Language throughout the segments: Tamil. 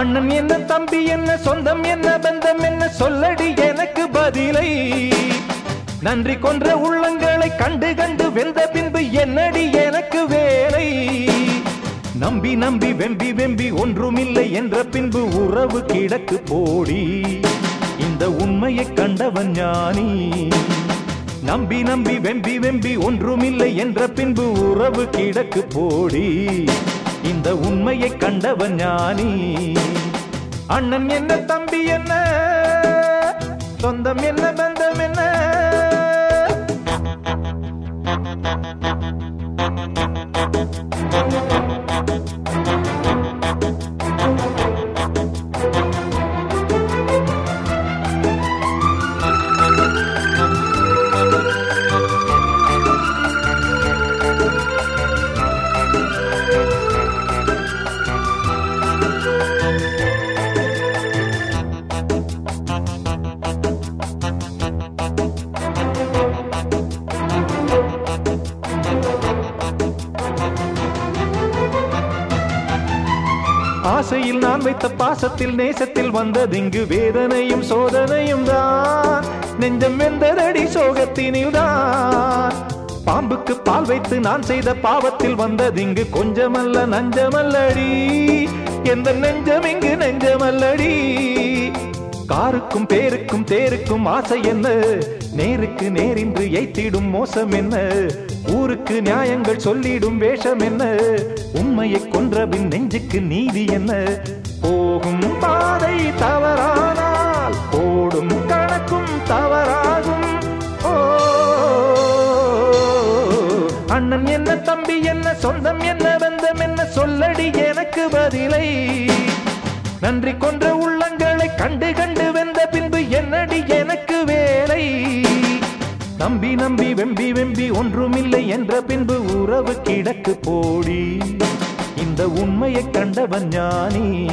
அண்ணன் என்ன தம்பி என்ன சொந்தம் என்ன பந்தம் என்ன சொல்லடி எனக்கு பதிலை. நன்றி கொன்ற உள்ளங்களை கண்டு கண்டு வெந்த பின்பு என்னடி எனக்கு வேலை? நம்பி நம்பி வெம்பி வெம்பி ஒன்றுமில்லை என்ற பின்பு உறவு கிடக்கு போடி. இந்த உண்மையை கண்டவன் ஞானி. நம்பி நம்பி வெம்பி வெம்பி ஒன்றுமில்லை என்ற பின்பு உறவு கிடக்கு போடி. இந்த உண்மையை கண்டவன் ஞானி. அண்ணன் என்ன தம்பி என்ன? சொந்தம் என்ன பந்தம் என்ன? ஆசையில் நான் வைத்த பாசத்தில் நேசத்தில் வந்ததிங்கு வேதனையும் சோதனையும் தான். நெஞ்சம் வெந்ததடி சோகத்தினில் தான் பாம்புக்கு பால் வைத்து நான் செய்த பாவத்தில் வந்ததிங்கு கொஞ்சமல்ல நஞ்சமல்லடி. எந்த நெஞ்சம் இங்கு நெஞ்சமல்லடி. காருக்கும் பேருக்கும் தேருக்கும் ஆசை என்ன? நேருக்கு நேரின்று எய்த்திடும் மோசம் என்ன? ஊருக்கு நியாயங்கள் சொல்லிடும் வேஷம் என்ன? உண்மையை கொன்றபின் நெஞ்சுக்கு நீதி என்ன? போகும் பாதை தவறானால் போடும் கணக்கும் தவறாகும். ஓ அண்ணன் என்ன தம்பி என்ன சொந்தம் என்ன பந்தம் என்ன சொல்லடி எனக்கு பதிலை. நன்றி கொன்ற உள்ளங்களை கண்டு கண்டு வெந்த பின்பு என்னடி எனக்கு வேலை? நம்பி நம்பி வெம்பி வெம்பி ஒன்றுமில்லை என்ற பின்பு உறவு கிடக்கு போடி. இந்த உண்மையை கண்டவன் ஞானி.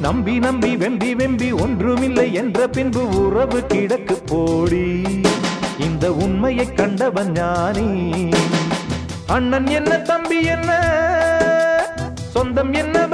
நம்பி நம்பி வெம்பி வெம்பி ஒன்றுமில்லை என்ற பின்பு உறவு கிடக்கு போடி. இந்த உண்மையை கண்டவன் ஞானி. அண்ணன் என்ன தம்பி என்ன? சொந்தம் என்ன